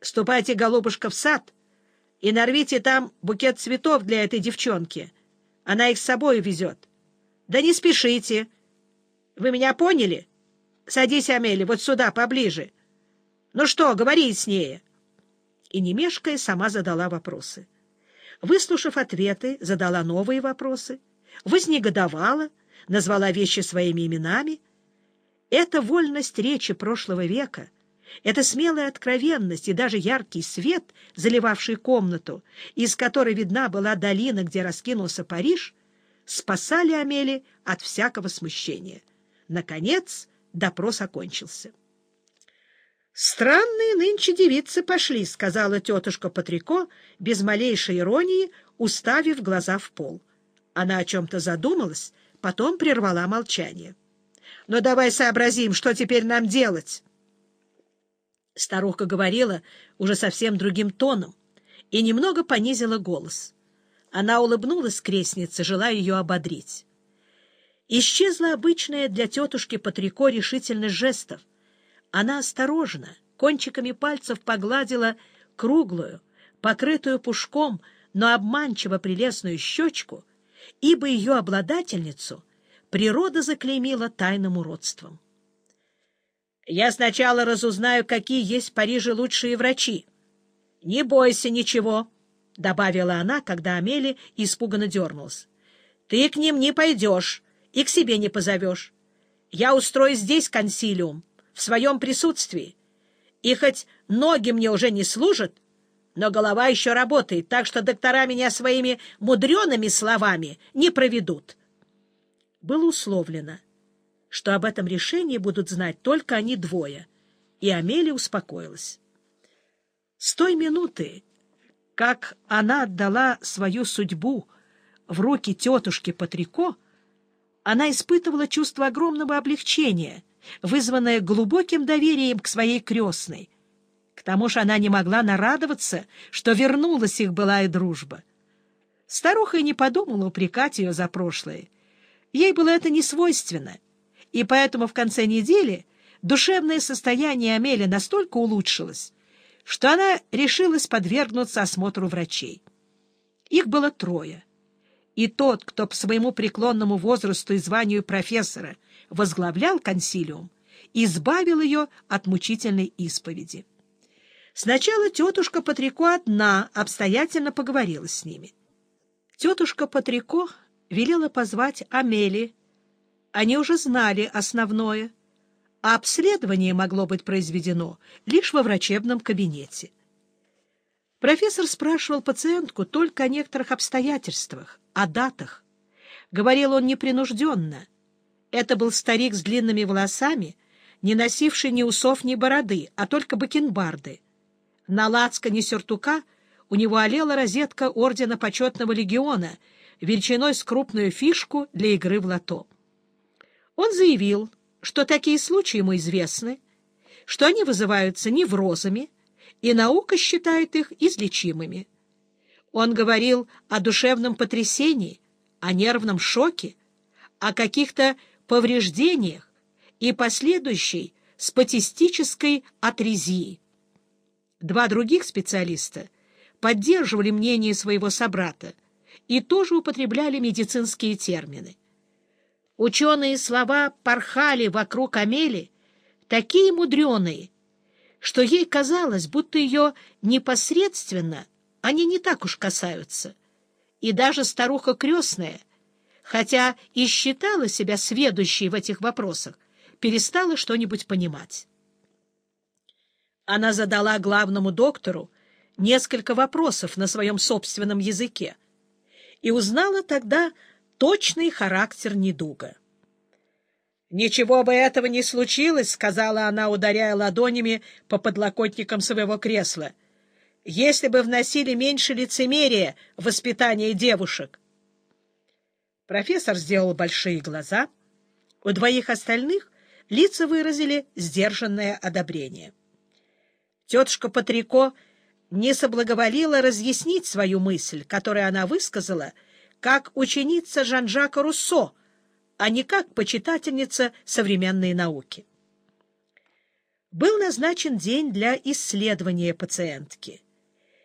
Ступайте, голубушка, в сад и нарвите там букет цветов для этой девчонки. Она их с собой везет. Да не спешите. Вы меня поняли? Садись, Амели, вот сюда, поближе. Ну что, говори с ней. И, не мешкая, сама задала вопросы. Выслушав ответы, задала новые вопросы, вознегодовала, назвала вещи своими именами. Эта вольность речи прошлого века — эта смелая откровенность и даже яркий свет, заливавший комнату, из которой видна была долина, где раскинулся Париж, спасали Амели от всякого смущения. Наконец допрос окончился. «Странные нынче девицы пошли», — сказала тетушка Патрико, без малейшей иронии, уставив глаза в пол. Она о чем-то задумалась, потом прервала молчание. «Но «Ну, давай сообразим, что теперь нам делать». Старуха говорила уже совсем другим тоном и немного понизила голос. Она улыбнулась крестнице, желая ее ободрить. Исчезла обычная для тетушки Патрико решительность жестов. Она осторожно, кончиками пальцев погладила круглую, покрытую пушком, но обманчиво прелестную щечку, ибо ее обладательницу природа заклеймила тайным уродством. Я сначала разузнаю, какие есть в Париже лучшие врачи. — Не бойся ничего, — добавила она, когда Амели испуганно дернулась. — Ты к ним не пойдешь и к себе не позовешь. Я устрою здесь консилиум, в своем присутствии. И хоть ноги мне уже не служат, но голова еще работает, так что доктора меня своими мудреными словами не проведут. Было условлено — что об этом решении будут знать только они двое, и Амелия успокоилась. С той минуты, как она отдала свою судьбу в руки тетушки Патрико, она испытывала чувство огромного облегчения, вызванное глубоким доверием к своей крестной. К тому же она не могла нарадоваться, что вернулась их былая дружба. Старуха и не подумала упрекать ее за прошлое. Ей было это не свойственно — и поэтому в конце недели душевное состояние Амели настолько улучшилось, что она решилась подвергнуться осмотру врачей. Их было трое, и тот, кто по своему преклонному возрасту и званию профессора возглавлял консилиум, избавил ее от мучительной исповеди. Сначала тетушка Патрико одна обстоятельно поговорила с ними. Тетушка Патрико велела позвать Амели, они уже знали основное, а обследование могло быть произведено лишь во врачебном кабинете. Профессор спрашивал пациентку только о некоторых обстоятельствах, о датах. Говорил он непринужденно. Это был старик с длинными волосами, не носивший ни усов, ни бороды, а только бакенбарды. На лацкане сюртука у него олела розетка ордена почетного легиона величиной с крупную фишку для игры в лото. Он заявил, что такие случаи ему известны, что они вызываются неврозами, и наука считает их излечимыми. Он говорил о душевном потрясении, о нервном шоке, о каких-то повреждениях и последующей спатистической атрезии. Два других специалиста поддерживали мнение своего собрата и тоже употребляли медицинские термины. Ученые слова порхали вокруг Амели, такие мудреные, что ей казалось, будто ее непосредственно они не так уж касаются. И даже старуха крестная, хотя и считала себя сведущей в этих вопросах, перестала что-нибудь понимать. Она задала главному доктору несколько вопросов на своем собственном языке и узнала тогда точный характер недуга. «Ничего бы этого не случилось», — сказала она, ударяя ладонями по подлокотникам своего кресла, «если бы вносили меньше лицемерия в воспитание девушек». Профессор сделал большие глаза. У двоих остальных лица выразили сдержанное одобрение. Тетушка Патрико не соблаговолила разъяснить свою мысль, которую она высказала — как ученица Жан-Жака Руссо, а не как почитательница современной науки. Был назначен день для исследования пациентки.